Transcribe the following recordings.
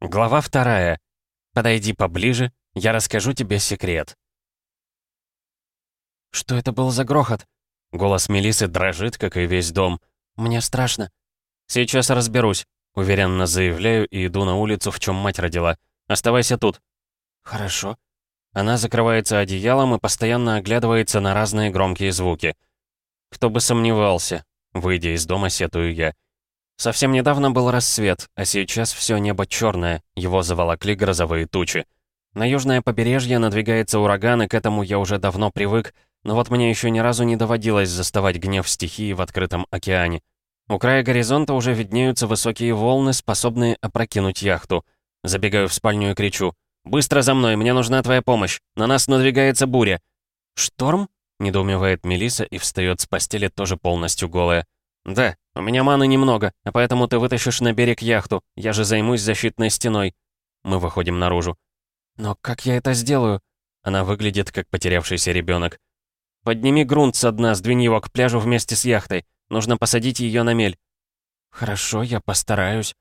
Глава вторая. Подойди поближе, я расскажу тебе секрет. Что это был за грохот? Голос Мелисы дрожит, как и весь дом. Мне страшно. Сейчас разберусь, уверенно заявляю и иду на улицу, в чем мать родила. Оставайся тут. Хорошо. Она закрывается одеялом и постоянно оглядывается на разные громкие звуки. Кто бы сомневался. Выйдя из дома, сетую я. Совсем недавно был рассвет, а сейчас все небо черное, его заволокли грозовые тучи. На южное побережье надвигается ураган, и к этому я уже давно привык, но вот мне еще ни разу не доводилось заставать гнев стихии в открытом океане. У края горизонта уже виднеются высокие волны, способные опрокинуть яхту. Забегаю в спальню и кричу. «Быстро за мной, мне нужна твоя помощь! На нас надвигается буря!» «Шторм?» — недоумевает Мелиса и встает с постели тоже полностью голая. «Да, у меня маны немного, а поэтому ты вытащишь на берег яхту. Я же займусь защитной стеной». Мы выходим наружу. «Но как я это сделаю?» Она выглядит, как потерявшийся ребенок. «Подними грунт со дна, сдвинь его к пляжу вместе с яхтой. Нужно посадить ее на мель». «Хорошо, я постараюсь».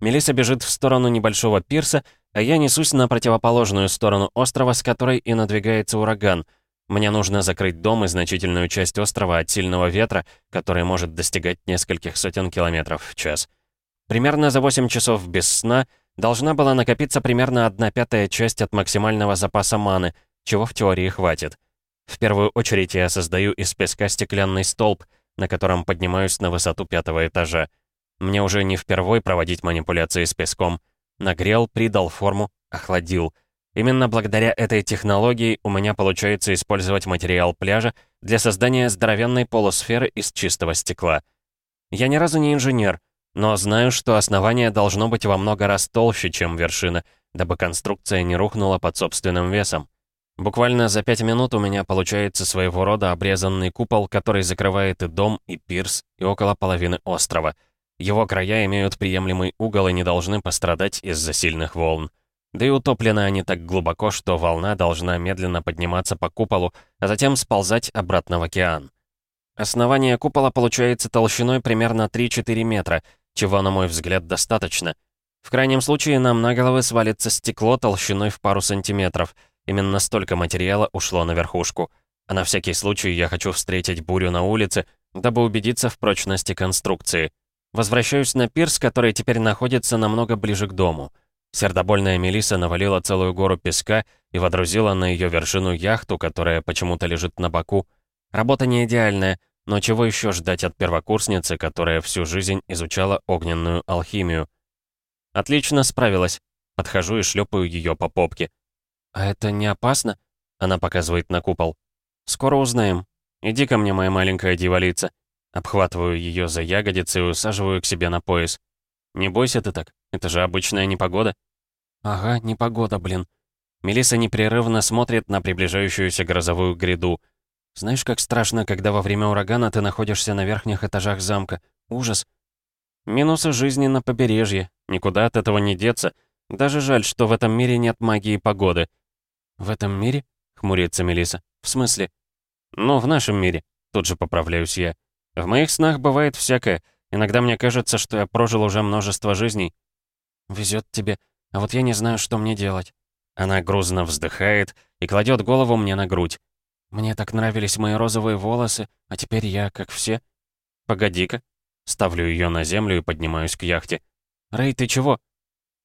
Мелиса бежит в сторону небольшого пирса, а я несусь на противоположную сторону острова, с которой и надвигается ураган — мне нужно закрыть дом и значительную часть острова от сильного ветра, который может достигать нескольких сотен километров в час. Примерно за 8 часов без сна должна была накопиться примерно 1 пятая часть от максимального запаса маны, чего в теории хватит. В первую очередь я создаю из песка стеклянный столб, на котором поднимаюсь на высоту пятого этажа. Мне уже не впервой проводить манипуляции с песком. Нагрел, придал форму, охладил — Именно благодаря этой технологии у меня получается использовать материал пляжа для создания здоровенной полусферы из чистого стекла. Я ни разу не инженер, но знаю, что основание должно быть во много раз толще, чем вершина, дабы конструкция не рухнула под собственным весом. Буквально за пять минут у меня получается своего рода обрезанный купол, который закрывает и дом, и пирс, и около половины острова. Его края имеют приемлемый угол и не должны пострадать из-за сильных волн. Да и утоплены они так глубоко, что волна должна медленно подниматься по куполу, а затем сползать обратно в океан. Основание купола получается толщиной примерно 3-4 метра, чего, на мой взгляд, достаточно. В крайнем случае, нам на головы свалится стекло толщиной в пару сантиметров. Именно столько материала ушло на верхушку. А на всякий случай я хочу встретить бурю на улице, дабы убедиться в прочности конструкции. Возвращаюсь на пирс, который теперь находится намного ближе к дому. Сердобольная Мелиса навалила целую гору песка и водрузила на ее вершину яхту, которая почему-то лежит на боку. Работа не идеальная, но чего еще ждать от первокурсницы, которая всю жизнь изучала огненную алхимию? Отлично справилась. Подхожу и шлепаю ее по попке. «А это не опасно?» Она показывает на купол. «Скоро узнаем. Иди ко мне, моя маленькая дьяволица». Обхватываю ее за ягодицы и усаживаю к себе на пояс. «Не бойся ты так, это же обычная непогода». «Ага, непогода, блин». Мелиса непрерывно смотрит на приближающуюся грозовую гряду. «Знаешь, как страшно, когда во время урагана ты находишься на верхних этажах замка? Ужас!» «Минусы жизни на побережье. Никуда от этого не деться. Даже жаль, что в этом мире нет магии погоды». «В этом мире?» — хмурится Мелиса. «В смысле?» «Ну, в нашем мире». Тут же поправляюсь я. «В моих снах бывает всякое. Иногда мне кажется, что я прожил уже множество жизней». «Везет тебе. А вот я не знаю, что мне делать». Она грузно вздыхает и кладет голову мне на грудь. «Мне так нравились мои розовые волосы, а теперь я, как все». «Погоди-ка». Ставлю ее на землю и поднимаюсь к яхте. «Рэй, ты чего?»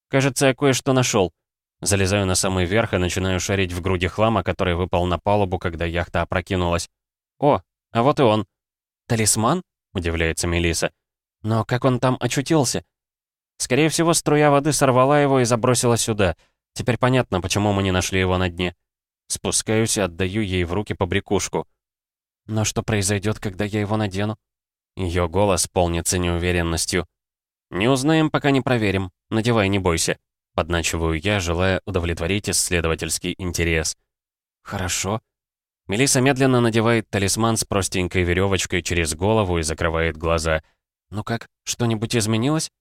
«Кажется, я кое-что нашел. Залезаю на самый верх и начинаю шарить в груди хлама, который выпал на палубу, когда яхта опрокинулась. «О, а вот и он». «Талисман?» — удивляется Мелиса. «Но как он там очутился?» Скорее всего, струя воды сорвала его и забросила сюда. Теперь понятно, почему мы не нашли его на дне. Спускаюсь и отдаю ей в руки побрякушку. Но что произойдет, когда я его надену? Ее голос полнится неуверенностью. «Не узнаем, пока не проверим. Надевай, не бойся». Подначиваю я, желая удовлетворить исследовательский интерес. «Хорошо». Мелиса медленно надевает талисман с простенькой веревочкой через голову и закрывает глаза. «Ну как, что-нибудь изменилось?»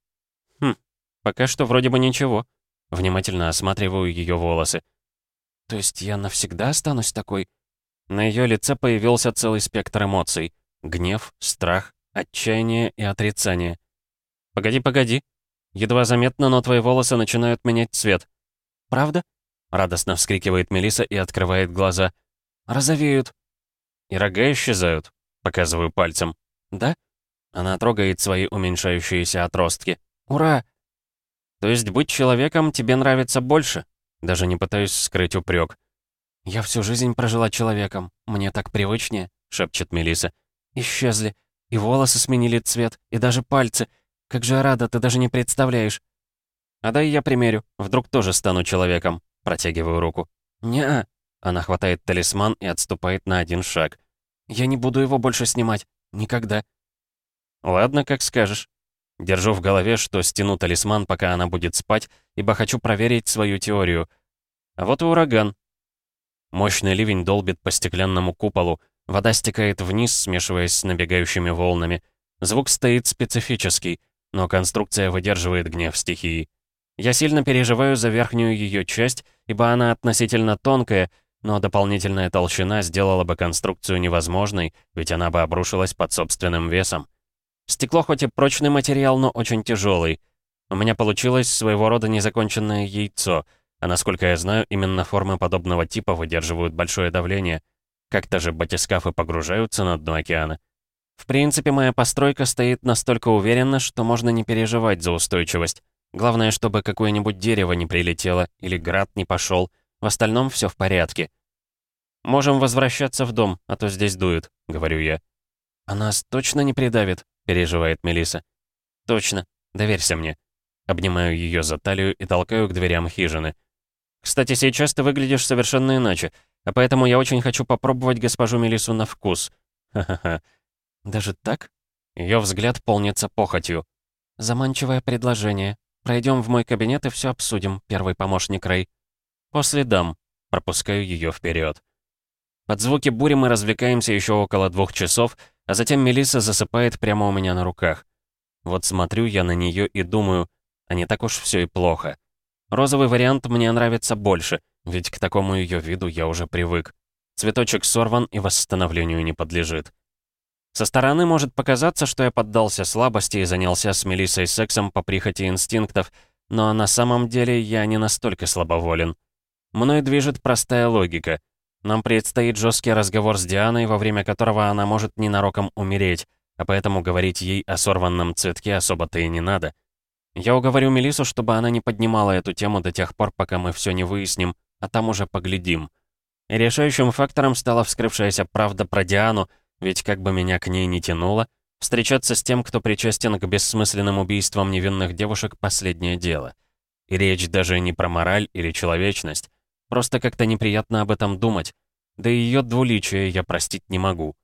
«Хм, пока что вроде бы ничего». Внимательно осматриваю ее волосы. «То есть я навсегда останусь такой?» На ее лице появился целый спектр эмоций. Гнев, страх, отчаяние и отрицание. «Погоди, погоди». Едва заметно, но твои волосы начинают менять цвет». «Правда?» — радостно вскрикивает Мелиса и открывает глаза. «Розовеют». «И рога исчезают», — показываю пальцем. «Да?» Она трогает свои уменьшающиеся отростки. «Ура!» «То есть быть человеком тебе нравится больше?» Даже не пытаюсь скрыть упрек. «Я всю жизнь прожила человеком. Мне так привычнее», — шепчет Мелиса. «Исчезли. И волосы сменили цвет, и даже пальцы. Как же рада, ты даже не представляешь». «А дай я примерю. Вдруг тоже стану человеком». Протягиваю руку. «Не-а». Она хватает талисман и отступает на один шаг. «Я не буду его больше снимать. Никогда». «Ладно, как скажешь». Держу в голове, что стяну талисман, пока она будет спать, ибо хочу проверить свою теорию. А вот и ураган. Мощный ливень долбит по стеклянному куполу, вода стекает вниз, смешиваясь с набегающими волнами. Звук стоит специфический, но конструкция выдерживает гнев стихии. Я сильно переживаю за верхнюю ее часть, ибо она относительно тонкая, но дополнительная толщина сделала бы конструкцию невозможной, ведь она бы обрушилась под собственным весом. Стекло хоть и прочный материал, но очень тяжелый. У меня получилось своего рода незаконченное яйцо, а насколько я знаю, именно формы подобного типа выдерживают большое давление. Как-то же батискафы погружаются на дно океана. В принципе, моя постройка стоит настолько уверенно, что можно не переживать за устойчивость. Главное, чтобы какое-нибудь дерево не прилетело или град не пошел. В остальном все в порядке. «Можем возвращаться в дом, а то здесь дует», — говорю я. «А нас точно не придавит?» Переживает Мелиса. Точно, доверься мне. Обнимаю ее за талию и толкаю к дверям хижины. Кстати, сейчас ты выглядишь совершенно иначе, а поэтому я очень хочу попробовать госпожу Мелису на вкус. Ха-ха-ха. Даже так? Ее взгляд полнится похотью. Заманчивое предложение. Пройдем в мой кабинет и все обсудим, первый помощник Рэй. После дам. Пропускаю ее вперед. Под звуки бури мы развлекаемся еще около двух часов, а затем Мелиса засыпает прямо у меня на руках. Вот смотрю я на нее и думаю, а не так уж все и плохо. Розовый вариант мне нравится больше, ведь к такому ее виду я уже привык. Цветочек сорван и восстановлению не подлежит. Со стороны может показаться, что я поддался слабости и занялся с Мелиссой сексом по прихоти инстинктов, но на самом деле я не настолько слабоволен. Мной движет простая логика. Нам предстоит жесткий разговор с Дианой, во время которого она может ненароком умереть, а поэтому говорить ей о сорванном цветке особо-то и не надо. Я уговорю Мелису, чтобы она не поднимала эту тему до тех пор, пока мы все не выясним, а там уже поглядим. И решающим фактором стала вскрывшаяся правда про Диану, ведь как бы меня к ней не тянуло, встречаться с тем, кто причастен к бессмысленным убийствам невинных девушек, последнее дело. И речь даже не про мораль или человечность, Просто как-то неприятно об этом думать. Да и ее двуличие я простить не могу.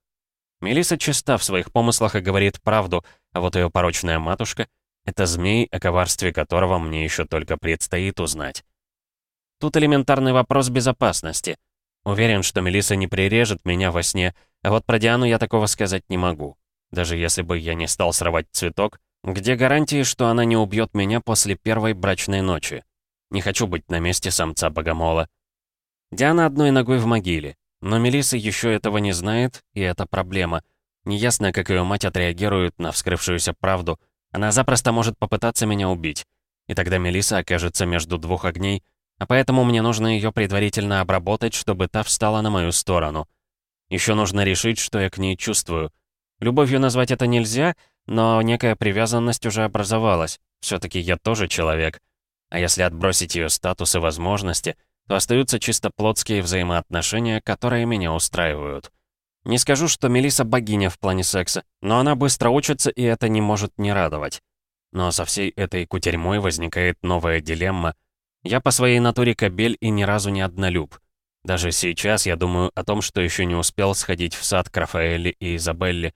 Мелиса чиста в своих помыслах и говорит правду, а вот ее порочная матушка — это змей, о коварстве которого мне еще только предстоит узнать. Тут элементарный вопрос безопасности. Уверен, что Мелиса не прирежет меня во сне, а вот про Диану я такого сказать не могу. Даже если бы я не стал срывать цветок, где гарантии, что она не убьет меня после первой брачной ночи? Не хочу быть на месте самца богомола. Диана одной ногой в могиле. Но Мелиса еще этого не знает, и это проблема. Неясно, как ее мать отреагирует на вскрывшуюся правду. Она запросто может попытаться меня убить. И тогда Мелиса окажется между двух огней, а поэтому мне нужно ее предварительно обработать, чтобы та встала на мою сторону. Еще нужно решить, что я к ней чувствую. Любовью назвать это нельзя, но некая привязанность уже образовалась. все таки я тоже человек. А если отбросить ее статус и возможности, то остаются чисто плотские взаимоотношения, которые меня устраивают. Не скажу, что Мелиса богиня в плане секса, но она быстро учится, и это не может не радовать. Но со всей этой кутерьмой возникает новая дилемма. Я по своей натуре кобель и ни разу не однолюб. Даже сейчас я думаю о том, что еще не успел сходить в сад к Рафаэле и Изабелле.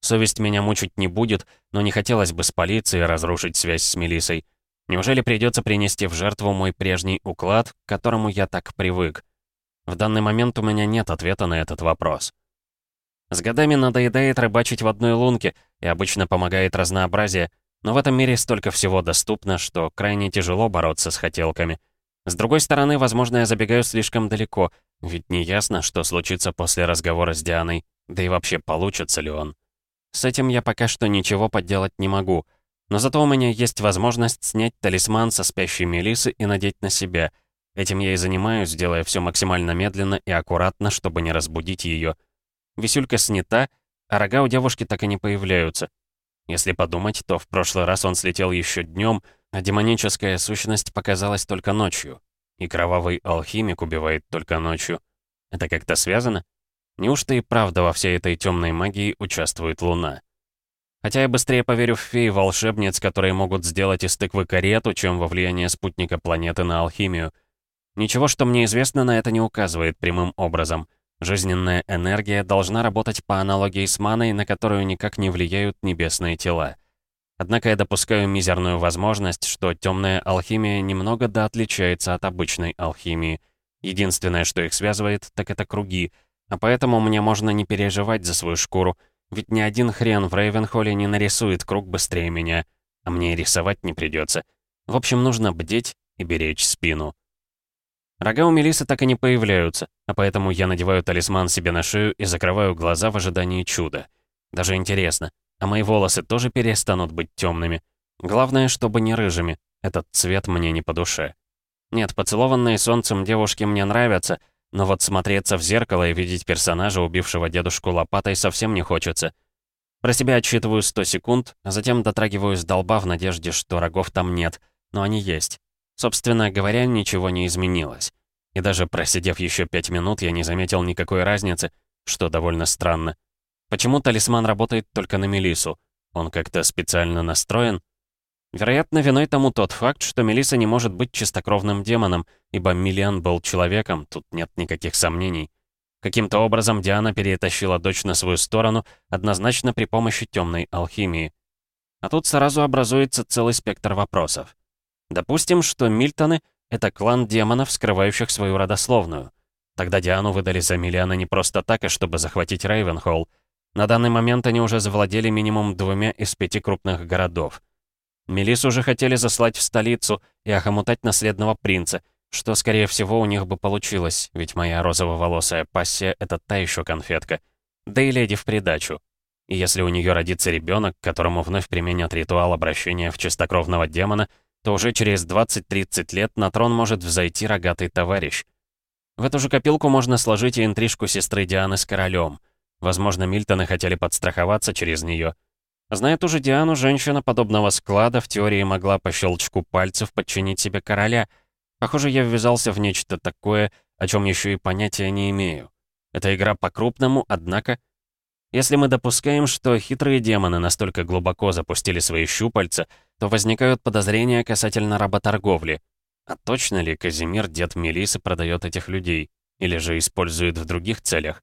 Совесть меня мучить не будет, но не хотелось бы с полицией разрушить связь с Мелисой. Неужели придется принести в жертву мой прежний уклад, к которому я так привык? В данный момент у меня нет ответа на этот вопрос. С годами надоедает рыбачить в одной лунке, и обычно помогает разнообразие, но в этом мире столько всего доступно, что крайне тяжело бороться с хотелками. С другой стороны, возможно, я забегаю слишком далеко, ведь не ясно, что случится после разговора с Дианой, да и вообще получится ли он. С этим я пока что ничего поделать не могу — Но зато у меня есть возможность снять талисман со спящей Мелисы и надеть на себя. Этим я и занимаюсь, делая все максимально медленно и аккуратно, чтобы не разбудить ее. Висюлька снята, а рога у девушки так и не появляются. Если подумать, то в прошлый раз он слетел еще днем, а демоническая сущность показалась только ночью. И кровавый алхимик убивает только ночью. Это как-то связано? Неужто и правда во всей этой темной магии участвует Луна? Хотя я быстрее поверю в феи волшебниц, которые могут сделать из тыквы карету, чем во влияние спутника планеты на алхимию. Ничего, что мне известно, на это не указывает прямым образом. Жизненная энергия должна работать по аналогии с маной, на которую никак не влияют небесные тела. Однако я допускаю мизерную возможность, что темная алхимия немного да отличается от обычной алхимии. Единственное, что их связывает, так это круги, а поэтому мне можно не переживать за свою шкуру, ведь ни один хрен в Рейвенхолле не нарисует круг быстрее меня, а мне рисовать не придется. В общем, нужно бдеть и беречь спину. Рога у Мелисы так и не появляются, а поэтому я надеваю талисман себе на шею и закрываю глаза в ожидании чуда. Даже интересно, а мои волосы тоже перестанут быть темными? Главное, чтобы не рыжими. Этот цвет мне не по душе. Нет, поцелованные солнцем девушки мне нравятся — но вот смотреться в зеркало и видеть персонажа, убившего дедушку лопатой, совсем не хочется. Про себя отсчитываю 100 секунд, а затем дотрагиваюсь до лба в надежде, что рогов там нет, но они есть. Собственно говоря, ничего не изменилось. И даже просидев еще 5 минут, я не заметил никакой разницы, что довольно странно. Почему талисман работает только на Мелису? Он как-то специально настроен? Вероятно, виной тому тот факт, что Мелиса не может быть чистокровным демоном, ибо Миллиан был человеком, тут нет никаких сомнений. Каким-то образом Диана перетащила дочь на свою сторону, однозначно при помощи темной алхимии. А тут сразу образуется целый спектр вопросов. Допустим, что Мильтоны — это клан демонов, скрывающих свою родословную. Тогда Диану выдали за Миллиана не просто так, а чтобы захватить Рейвенхолл. На данный момент они уже завладели минимум двумя из пяти крупных городов — Мелису уже хотели заслать в столицу и охомутать наследного принца, что, скорее всего, у них бы получилось, ведь моя розово-волосая пассия — это та еще конфетка. Да и леди в придачу. И если у нее родится ребенок, которому вновь применят ритуал обращения в чистокровного демона, то уже через 20-30 лет на трон может взойти рогатый товарищ. В эту же копилку можно сложить и интрижку сестры Дианы с королем. Возможно, Мильтоны хотели подстраховаться через нее — Зная ту же Диану, женщина подобного склада в теории могла по щелчку пальцев подчинить себе короля. Похоже, я ввязался в нечто такое, о чем еще и понятия не имею. Это игра по-крупному, однако... Если мы допускаем, что хитрые демоны настолько глубоко запустили свои щупальца, то возникают подозрения касательно работорговли. А точно ли Казимир, дед Мелисы, продает этих людей? Или же использует в других целях?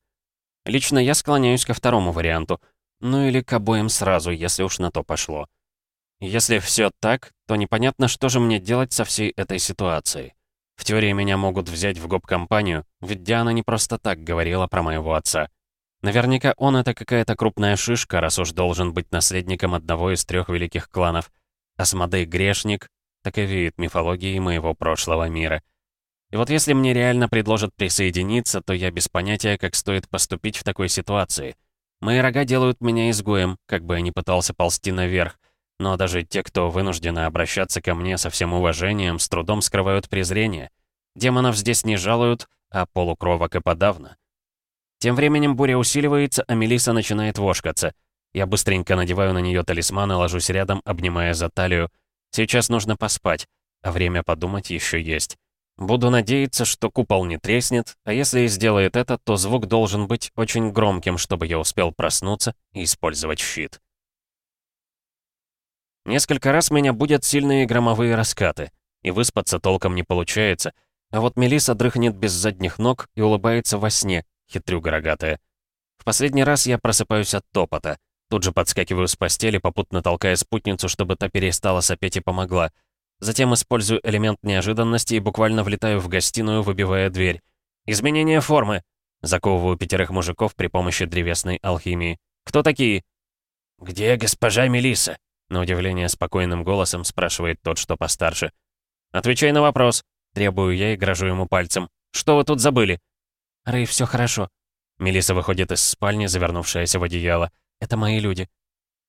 Лично я склоняюсь ко второму варианту — ну или к обоим сразу, если уж на то пошло. Если все так, то непонятно, что же мне делать со всей этой ситуацией. В теории меня могут взять в гоп-компанию, ведь Диана не просто так говорила про моего отца. Наверняка он это какая-то крупная шишка, раз уж должен быть наследником одного из трех великих кланов. Асмодей Грешник таковеет мифологии моего прошлого мира. И вот если мне реально предложат присоединиться, то я без понятия, как стоит поступить в такой ситуации — Мои рога делают меня изгоем, как бы я ни пытался ползти наверх. Но даже те, кто вынуждены обращаться ко мне со всем уважением, с трудом скрывают презрение. Демонов здесь не жалуют, а полукровок и подавно. Тем временем буря усиливается, а Мелиса начинает вошкаться. Я быстренько надеваю на нее талисман и ложусь рядом, обнимая за талию. Сейчас нужно поспать, а время подумать еще есть. Буду надеяться, что купол не треснет, а если и сделает это, то звук должен быть очень громким, чтобы я успел проснуться и использовать щит. Несколько раз меня будут сильные громовые раскаты, и выспаться толком не получается, а вот Мелиса дрыхнет без задних ног и улыбается во сне, хитрюга рогатая. В последний раз я просыпаюсь от топота. Тут же подскакиваю с постели, попутно толкая спутницу, чтобы та перестала сопеть и помогла — Затем использую элемент неожиданности и буквально влетаю в гостиную, выбивая дверь. «Изменение формы!» Заковываю пятерых мужиков при помощи древесной алхимии. «Кто такие?» «Где госпожа Мелиса? На удивление спокойным голосом спрашивает тот, что постарше. «Отвечай на вопрос!» Требую я и грожу ему пальцем. «Что вы тут забыли?» «Рэй, все хорошо». Мелиса выходит из спальни, завернувшаяся в одеяло. «Это мои люди».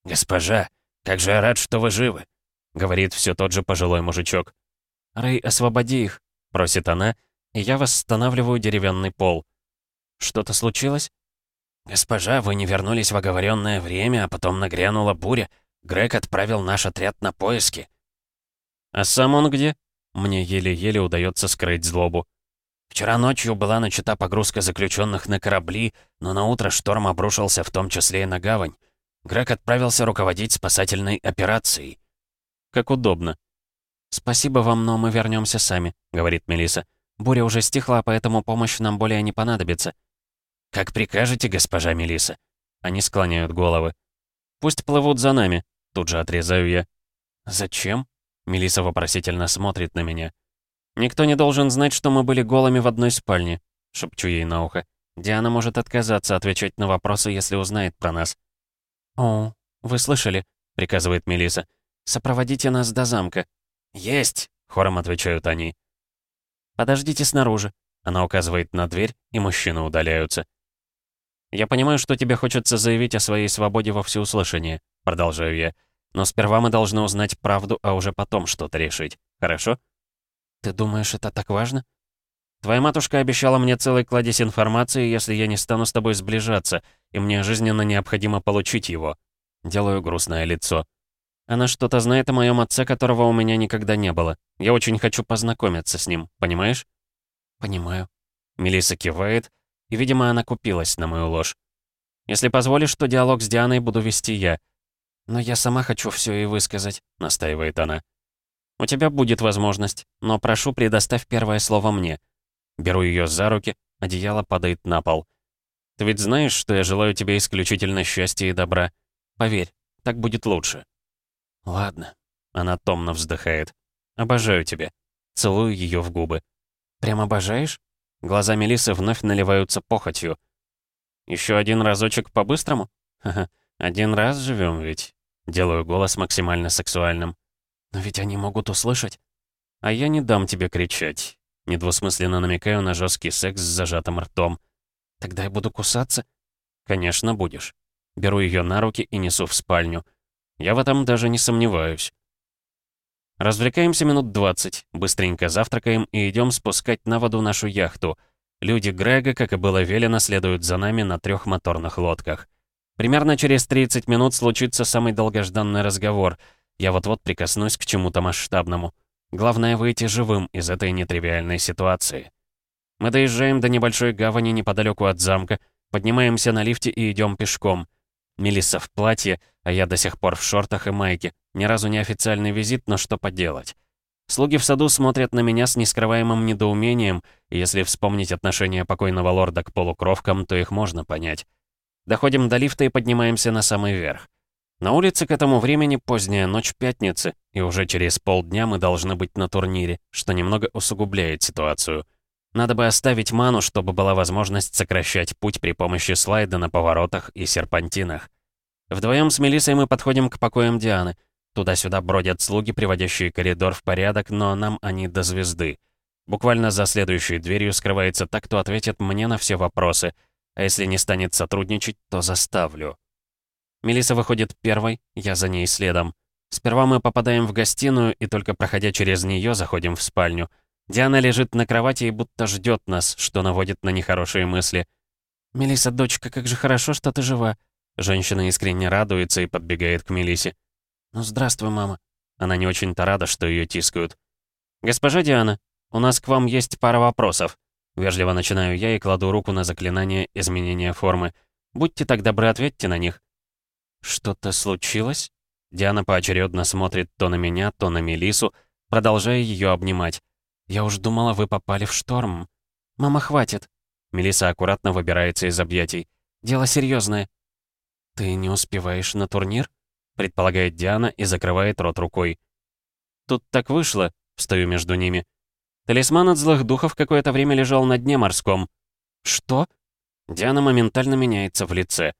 «Госпожа, «Как же я рад, что вы живы!» — говорит все тот же пожилой мужичок. «Рэй, освободи их!» — просит она, и я восстанавливаю деревянный пол. «Что-то случилось?» «Госпожа, вы не вернулись в оговоренное время, а потом нагрянула буря. Грег отправил наш отряд на поиски». «А сам он где?» Мне еле-еле удается скрыть злобу. Вчера ночью была начата погрузка заключенных на корабли, но на утро шторм обрушился в том числе и на гавань. Грег отправился руководить спасательной операцией. Как удобно. «Спасибо вам, но мы вернемся сами», — говорит Мелиса. «Буря уже стихла, поэтому помощь нам более не понадобится». «Как прикажете, госпожа Мелиса. Они склоняют головы. «Пусть плывут за нами», — тут же отрезаю я. «Зачем?» Мелиса вопросительно смотрит на меня. «Никто не должен знать, что мы были голыми в одной спальне», — шепчу ей на ухо. «Диана может отказаться отвечать на вопросы, если узнает про нас». «О, вы слышали?» — приказывает Мелиса. «Сопроводите нас до замка». «Есть!» — хором отвечают они. «Подождите снаружи», — она указывает на дверь, и мужчины удаляются. «Я понимаю, что тебе хочется заявить о своей свободе во всеуслышание», — продолжаю я. «Но сперва мы должны узнать правду, а уже потом что-то решить. Хорошо?» «Ты думаешь, это так важно?» «Твоя матушка обещала мне целый кладезь информации, если я не стану с тобой сближаться, и мне жизненно необходимо получить его». Делаю грустное лицо. Она что-то знает о моем отце, которого у меня никогда не было. Я очень хочу познакомиться с ним, понимаешь?» «Понимаю». Мелисса кивает, и, видимо, она купилась на мою ложь. «Если позволишь, то диалог с Дианой буду вести я». «Но я сама хочу все и высказать», — настаивает она. «У тебя будет возможность, но прошу, предоставь первое слово мне». Беру ее за руки, одеяло падает на пол. «Ты ведь знаешь, что я желаю тебе исключительно счастья и добра? Поверь, так будет лучше». «Ладно», — она томно вздыхает. «Обожаю тебя». Целую ее в губы. «Прям обожаешь?» Глаза Мелисы вновь наливаются похотью. Еще один разочек по-быстрому? Ха-ха, один раз живем ведь. Делаю голос максимально сексуальным. Но ведь они могут услышать. А я не дам тебе кричать. Недвусмысленно намекаю на жесткий секс с зажатым ртом. Тогда я буду кусаться? Конечно, будешь. Беру ее на руки и несу в спальню. Я в этом даже не сомневаюсь. Развлекаемся минут 20, быстренько завтракаем и идем спускать на воду нашу яхту. Люди Грега, как и было велено, следуют за нами на трех моторных лодках. Примерно через 30 минут случится самый долгожданный разговор — я вот-вот прикоснусь к чему-то масштабному. Главное выйти живым из этой нетривиальной ситуации. Мы доезжаем до небольшой гавани неподалеку от замка, поднимаемся на лифте и идем пешком. Мелисса в платье, а я до сих пор в шортах и майке. Ни разу не официальный визит, но что поделать. Слуги в саду смотрят на меня с нескрываемым недоумением, и если вспомнить отношение покойного лорда к полукровкам, то их можно понять. Доходим до лифта и поднимаемся на самый верх. На улице к этому времени поздняя ночь пятницы, и уже через полдня мы должны быть на турнире, что немного усугубляет ситуацию. Надо бы оставить ману, чтобы была возможность сокращать путь при помощи слайда на поворотах и серпантинах. Вдвоем с Мелиссой мы подходим к покоям Дианы. Туда-сюда бродят слуги, приводящие коридор в порядок, но нам они до звезды. Буквально за следующей дверью скрывается так, кто ответит мне на все вопросы, а если не станет сотрудничать, то заставлю. Мелиса выходит первой, я за ней следом. Сперва мы попадаем в гостиную и только проходя через нее заходим в спальню. Диана лежит на кровати и будто ждет нас, что наводит на нехорошие мысли. Мелиса, дочка, как же хорошо, что ты жива!» Женщина искренне радуется и подбегает к Мелисе. «Ну, здравствуй, мама». Она не очень-то рада, что ее тискают. «Госпожа Диана, у нас к вам есть пара вопросов». Вежливо начинаю я и кладу руку на заклинание изменения формы. Будьте так добры, ответьте на них. «Что-то случилось?» Диана поочередно смотрит то на меня, то на Мелису, продолжая ее обнимать. «Я уж думала, вы попали в шторм. Мама, хватит!» Мелиса аккуратно выбирается из объятий. «Дело серьезное. «Ты не успеваешь на турнир?» предполагает Диана и закрывает рот рукой. «Тут так вышло», — встаю между ними. Талисман от злых духов какое-то время лежал на дне морском. «Что?» Диана моментально меняется в лице.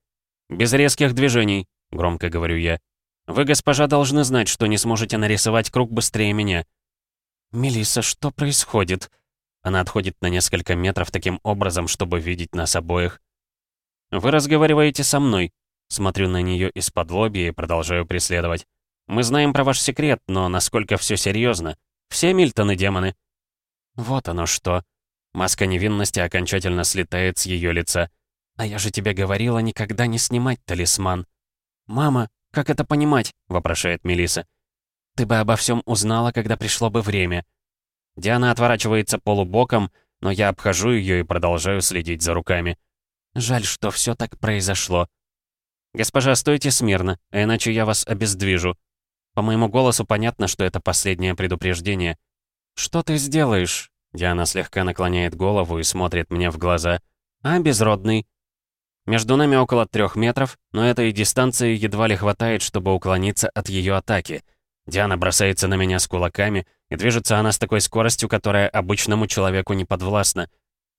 «Без резких движений», — громко говорю я. «Вы, госпожа, должны знать, что не сможете нарисовать круг быстрее меня». Мелисса, что происходит?» Она отходит на несколько метров таким образом, чтобы видеть нас обоих. «Вы разговариваете со мной». Смотрю на нее из-под лоби и продолжаю преследовать. «Мы знаем про ваш секрет, но насколько все серьезно? Все Мильтоны демоны?» Вот оно что. Маска невинности окончательно слетает с ее лица. «А я же тебе говорила никогда не снимать талисман». «Мама, как это понимать?» — вопрошает Мелиса. «Ты бы обо всем узнала, когда пришло бы время». Диана отворачивается полубоком, но я обхожу ее и продолжаю следить за руками. Жаль, что все так произошло. «Госпожа, стойте смирно, иначе я вас обездвижу». По моему голосу понятно, что это последнее предупреждение. «Что ты сделаешь?» Диана слегка наклоняет голову и смотрит мне в глаза. «А, безродный?» Между нами около трех метров, но этой дистанции едва ли хватает, чтобы уклониться от ее атаки. Диана бросается на меня с кулаками, и движется она с такой скоростью, которая обычному человеку не подвластна.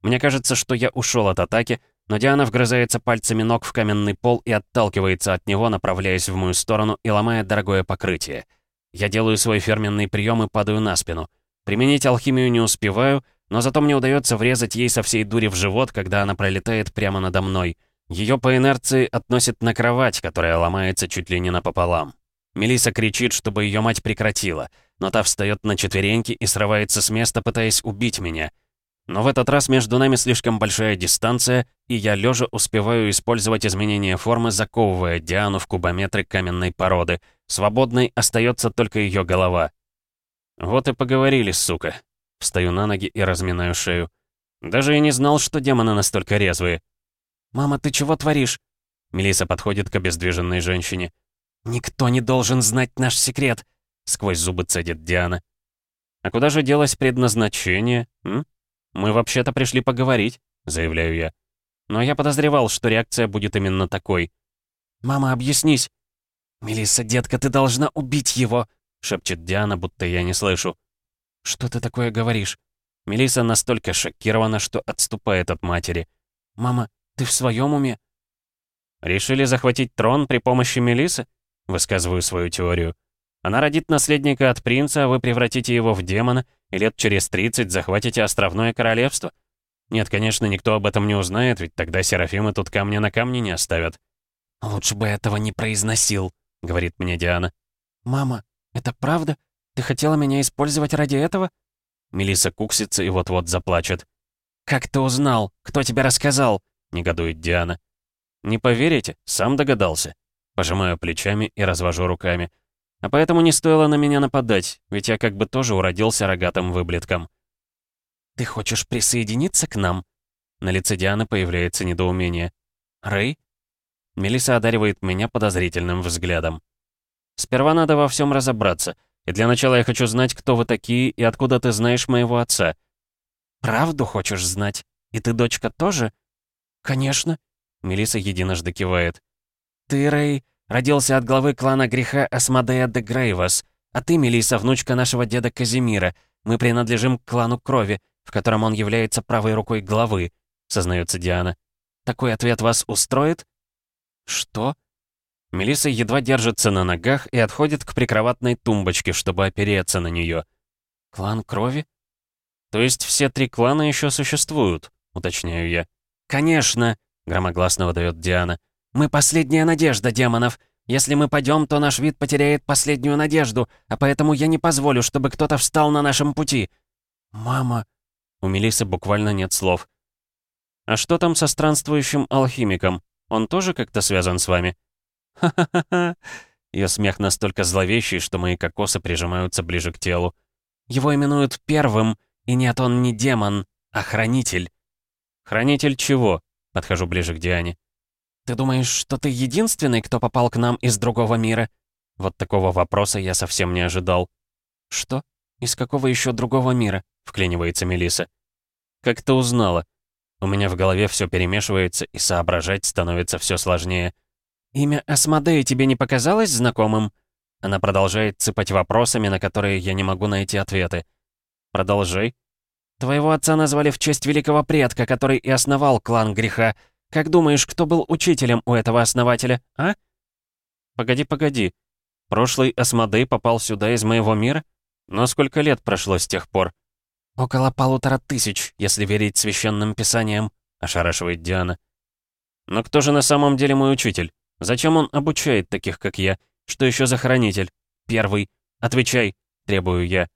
Мне кажется, что я ушел от атаки, но Диана вгрызается пальцами ног в каменный пол и отталкивается от него, направляясь в мою сторону и ломая дорогое покрытие. Я делаю свой фирменный прием и падаю на спину. Применить алхимию не успеваю, но зато мне удается врезать ей со всей дури в живот, когда она пролетает прямо надо мной. Ее по инерции относит на кровать, которая ломается чуть ли не напополам. Мелиса кричит, чтобы ее мать прекратила, но та встает на четвереньки и срывается с места, пытаясь убить меня. Но в этот раз между нами слишком большая дистанция, и я лежа успеваю использовать изменение формы, заковывая Диану в кубометры каменной породы. Свободной остается только ее голова. Вот и поговорили, сука. Встаю на ноги и разминаю шею. Даже и не знал, что демоны настолько резвые. «Мама, ты чего творишь?» Мелиса подходит к обездвиженной женщине. «Никто не должен знать наш секрет!» Сквозь зубы цедит Диана. «А куда же делось предназначение, м? Мы вообще-то пришли поговорить», — заявляю я. Но я подозревал, что реакция будет именно такой. «Мама, объяснись!» Мелисса, детка, ты должна убить его!» — шепчет Диана, будто я не слышу. «Что ты такое говоришь?» Мелисса настолько шокирована, что отступает от матери. «Мама, ты в своем уме?» «Решили захватить трон при помощи Мелисы? Высказываю свою теорию. Она родит наследника от принца, а вы превратите его в демона, и лет через 30 захватите островное королевство? Нет, конечно, никто об этом не узнает, ведь тогда Серафимы тут камня на камне не оставят. «Лучше бы этого не произносил», — говорит мне Диана. «Мама, это правда? Ты хотела меня использовать ради этого?» Мелиса куксится и вот-вот заплачет. «Как ты узнал? Кто тебе рассказал?» — негодует Диана. «Не поверите, сам догадался». Пожимаю плечами и развожу руками. А поэтому не стоило на меня нападать, ведь я как бы тоже уродился рогатым выблетком. «Ты хочешь присоединиться к нам?» На лице Дианы появляется недоумение. «Рэй?» Мелиса одаривает меня подозрительным взглядом. «Сперва надо во всем разобраться, и для начала я хочу знать, кто вы такие и откуда ты знаешь моего отца». «Правду хочешь знать? И ты дочка тоже?» «Конечно», — Мелиса единожды кивает. «Ты, Рэй, Родился от главы клана греха Асмодея де Грейвас. А ты, Мелиса, внучка нашего деда Казимира. Мы принадлежим к клану крови, в котором он является правой рукой главы», — сознается Диана. «Такой ответ вас устроит?» «Что?» Мелиса едва держится на ногах и отходит к прикроватной тумбочке, чтобы опереться на нее. «Клан крови?» «То есть все три клана еще существуют?» — уточняю я. «Конечно!» — громогласно выдает Диана. «Мы последняя надежда демонов. Если мы пойдем, то наш вид потеряет последнюю надежду, а поэтому я не позволю, чтобы кто-то встал на нашем пути». «Мама...» У Мелисы буквально нет слов. «А что там со странствующим алхимиком? Он тоже как-то связан с вами?» «Ха-ха-ха!» Ее смех настолько зловещий, что мои кокосы прижимаются ближе к телу. «Его именуют первым, и нет, он не демон, а хранитель». «Хранитель чего?» Подхожу ближе к Диане. «Ты думаешь, что ты единственный, кто попал к нам из другого мира?» Вот такого вопроса я совсем не ожидал. «Что? Из какого еще другого мира?» — вклинивается Мелиса. «Как ты узнала?» У меня в голове все перемешивается, и соображать становится все сложнее. «Имя Асмодея тебе не показалось знакомым?» Она продолжает цепать вопросами, на которые я не могу найти ответы. «Продолжай». «Твоего отца назвали в честь великого предка, который и основал клан греха, как думаешь, кто был учителем у этого основателя, а? Погоди, погоди. Прошлый Асмодей попал сюда из моего мира? Но сколько лет прошло с тех пор? Около полутора тысяч, если верить священным писаниям, ошарашивает Диана. Но кто же на самом деле мой учитель? Зачем он обучает таких, как я? Что еще за хранитель? Первый. Отвечай, требую я.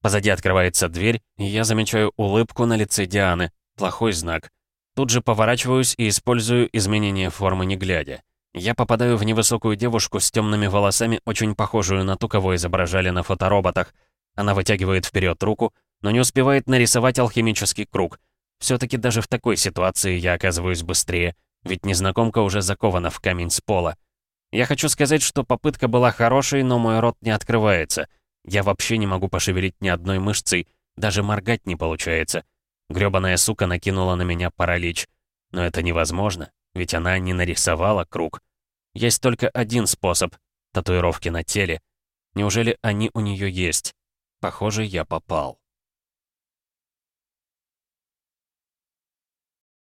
Позади открывается дверь, и я замечаю улыбку на лице Дианы. Плохой знак. Тут же поворачиваюсь и использую изменение формы не глядя. Я попадаю в невысокую девушку с темными волосами, очень похожую на ту, кого изображали на фотороботах. Она вытягивает вперед руку, но не успевает нарисовать алхимический круг. Все-таки даже в такой ситуации я оказываюсь быстрее, ведь незнакомка уже закована в камень с пола. Я хочу сказать, что попытка была хорошей, но мой рот не открывается. Я вообще не могу пошевелить ни одной мышцей, даже моргать не получается. Грёбаная сука накинула на меня паралич. Но это невозможно, ведь она не нарисовала круг. Есть только один способ — татуировки на теле. Неужели они у нее есть? Похоже, я попал.